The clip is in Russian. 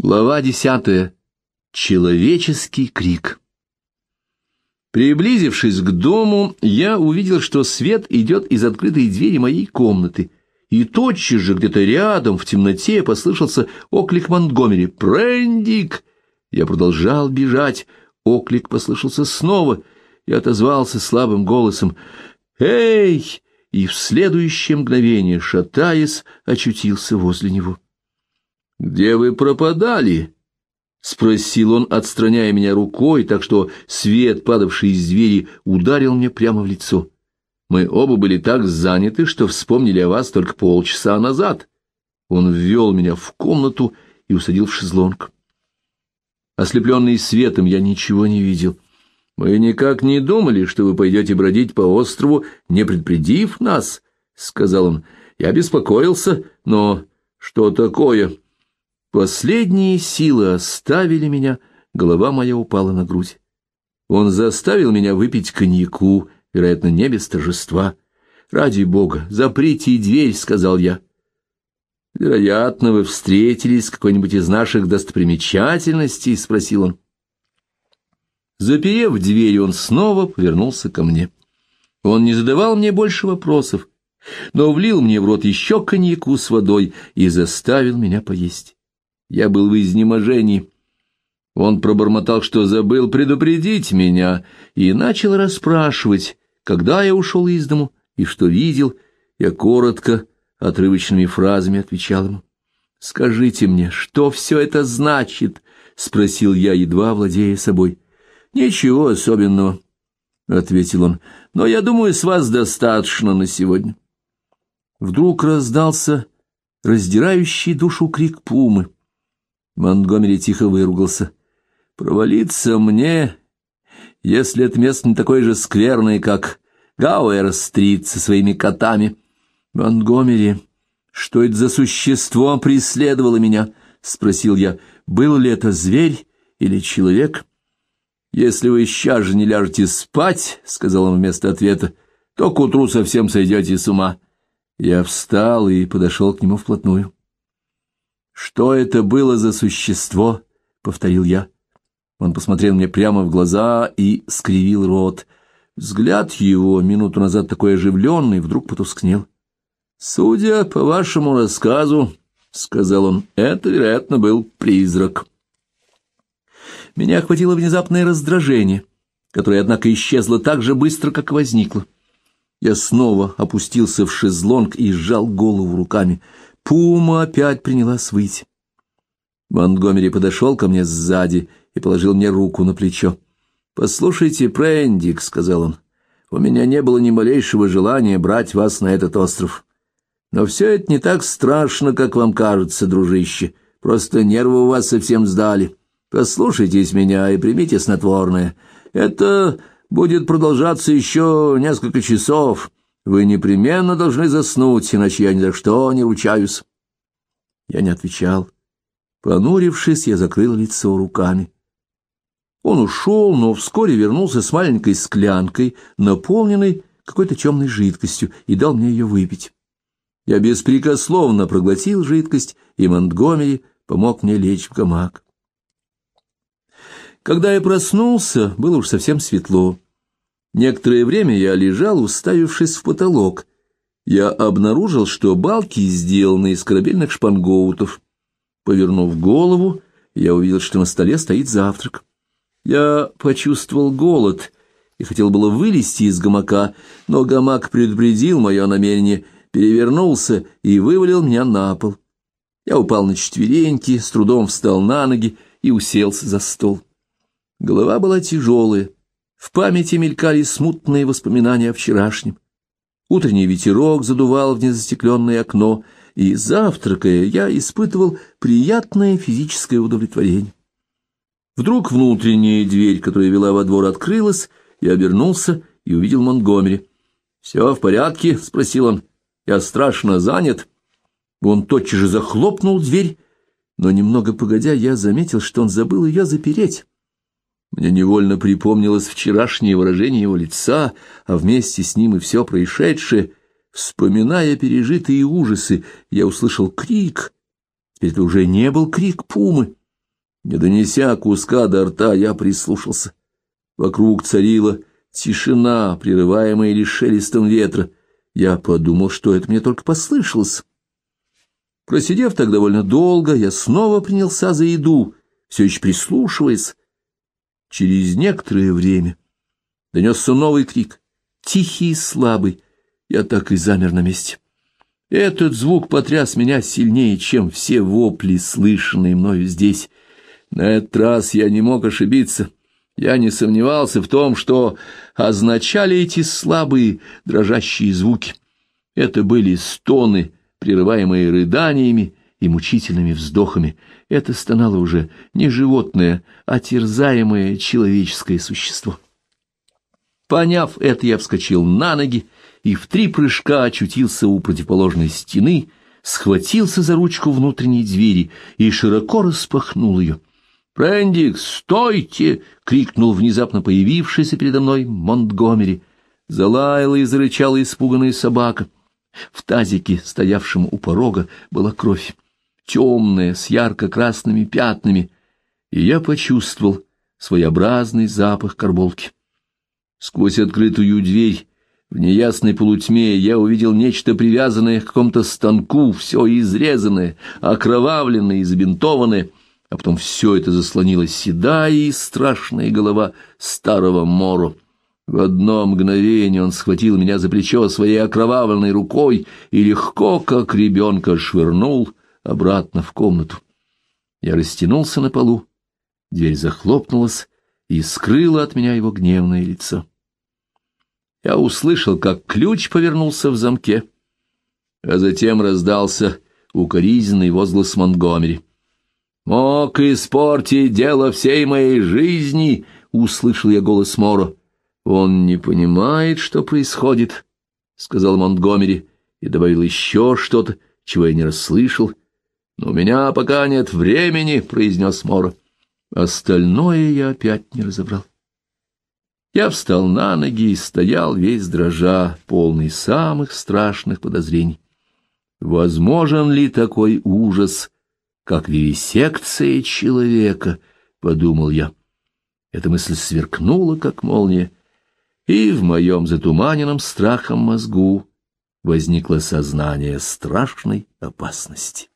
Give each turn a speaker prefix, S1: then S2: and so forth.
S1: Глава десятая. Человеческий крик. Приблизившись к дому, я увидел, что свет идет из открытой двери моей комнаты, и тотчас же где-то рядом в темноте послышался оклик Монтгомери «Прендик!». Я продолжал бежать, оклик послышался снова, и отозвался слабым голосом «Эй!» и в следующее мгновение, шатаясь, очутился возле него. «Где вы пропадали?» — спросил он, отстраняя меня рукой, так что свет, падавший из двери, ударил мне прямо в лицо. Мы оба были так заняты, что вспомнили о вас только полчаса назад. Он ввел меня в комнату и усадил в шезлонг. Ослепленный светом, я ничего не видел. Мы никак не думали, что вы пойдете бродить по острову, не предупредив нас, — сказал он. Я беспокоился, но что такое? Последние силы оставили меня, голова моя упала на грудь. Он заставил меня выпить коньяку, вероятно, не без торжества. «Ради бога, заприте дверь», — сказал я. «Вероятно, вы встретились с какой-нибудь из наших достопримечательностей?» — спросил он. Заперев дверь, он снова повернулся ко мне. Он не задавал мне больше вопросов, но влил мне в рот еще коньяку с водой и заставил меня поесть. Я был в изнеможении. Он пробормотал, что забыл предупредить меня, и начал расспрашивать, когда я ушел из дому и что видел. Я коротко, отрывочными фразами отвечал ему. «Скажите мне, что все это значит?» — спросил я, едва владея собой. «Ничего особенного», — ответил он, — «но я думаю, с вас достаточно на сегодня». Вдруг раздался раздирающий душу крик пумы. Монтгомери тихо выругался. «Провалиться мне, если это место не такое же скверное, как Гауэр-стрит со своими котами. Монтгомери, что это за существо преследовало меня?» — спросил я. «Был ли это зверь или человек?» «Если вы сейчас же не ляжете спать, — сказал он вместо ответа, — то к утру совсем сойдете с ума». Я встал и подошел к нему вплотную. «Что это было за существо?» — повторил я. Он посмотрел мне прямо в глаза и скривил рот. Взгляд его, минуту назад такой оживленный, вдруг потускнел. «Судя по вашему рассказу, — сказал он, — это, вероятно, был призрак». Меня охватило внезапное раздражение, которое, однако, исчезло так же быстро, как возникло. Я снова опустился в шезлонг и сжал голову руками — Пума опять принялась выйти. Монтгомери подошел ко мне сзади и положил мне руку на плечо. «Послушайте, Прендик», — сказал он, — «у меня не было ни малейшего желания брать вас на этот остров. Но все это не так страшно, как вам кажется, дружище. Просто нервы у вас совсем сдали. Послушайтесь меня и примите снотворное. Это будет продолжаться еще несколько часов». Вы непременно должны заснуть, иначе я ни за что не ручаюсь. Я не отвечал. Понурившись, я закрыл лицо руками. Он ушел, но вскоре вернулся с маленькой склянкой, наполненной какой-то темной жидкостью, и дал мне ее выпить. Я беспрекословно проглотил жидкость, и Монтгомери помог мне лечь в гамак. Когда я проснулся, было уж совсем светло. Некоторое время я лежал, уставившись в потолок. Я обнаружил, что балки сделаны из корабельных шпангоутов. Повернув голову, я увидел, что на столе стоит завтрак. Я почувствовал голод и хотел было вылезти из гамака, но гамак предупредил мое намерение, перевернулся и вывалил меня на пол. Я упал на четвереньки, с трудом встал на ноги и уселся за стол. Голова была тяжелая. В памяти мелькали смутные воспоминания о вчерашнем. Утренний ветерок задувал в незастекленное окно, и, завтракая, я испытывал приятное физическое удовлетворение. Вдруг внутренняя дверь, которая вела во двор, открылась, я обернулся и увидел Монгомери. «Все в порядке?» — спросил он. «Я страшно занят». Он тотчас же захлопнул дверь, но немного погодя я заметил, что он забыл ее запереть. Мне невольно припомнилось вчерашнее выражение его лица, а вместе с ним и все происшедшее. Вспоминая пережитые ужасы, я услышал крик. Теперь это уже не был крик пумы. Не донеся куска до рта, я прислушался. Вокруг царила тишина, прерываемая лишь шелестом ветра. Я подумал, что это мне только послышалось. Просидев так довольно долго, я снова принялся за еду, все еще прислушиваясь. Через некоторое время донесся новый крик, тихий и слабый. Я так и замер на месте. Этот звук потряс меня сильнее, чем все вопли, слышанные мною здесь. На этот раз я не мог ошибиться. Я не сомневался в том, что означали эти слабые дрожащие звуки. Это были стоны, прерываемые рыданиями и мучительными вздохами. Это стонало уже не животное, а терзаемое человеческое существо. Поняв это, я вскочил на ноги и в три прыжка очутился у противоположной стены, схватился за ручку внутренней двери и широко распахнул ее. «Прендик, стойте!» — крикнул внезапно появившийся передо мной Монтгомери. Залаяла и зарычала испуганная собака. В тазике, стоявшем у порога, была кровь, темная, с ярко-красными пятнами, и я почувствовал своеобразный запах карболки. Сквозь открытую дверь в неясной полутьме я увидел нечто привязанное к какому-то станку, все изрезанное, окровавленное и забинтованное, а потом все это заслонило седая и страшная голова старого Моро. В одно мгновение он схватил меня за плечо своей окровавленной рукой и легко, как ребенка, швырнул обратно в комнату. Я растянулся на полу, дверь захлопнулась, и скрыла от меня его гневное лицо. Я услышал, как ключ повернулся в замке, а затем раздался укоризненный возглас Монгомери. «Мог испортить дело всей моей жизни!» — услышал я голос Моро. «Он не понимает, что происходит», — сказал Монтгомери и добавил еще что-то, чего я не расслышал. «Но у меня пока нет времени», — произнес Моро. Остальное я опять не разобрал. Я встал на ноги и стоял весь дрожа, полный самых страшных подозрений. Возможен ли такой ужас, как вивисекция человека, — подумал я. Эта мысль сверкнула, как молния, и в моем затуманенном страхом мозгу возникло сознание страшной опасности.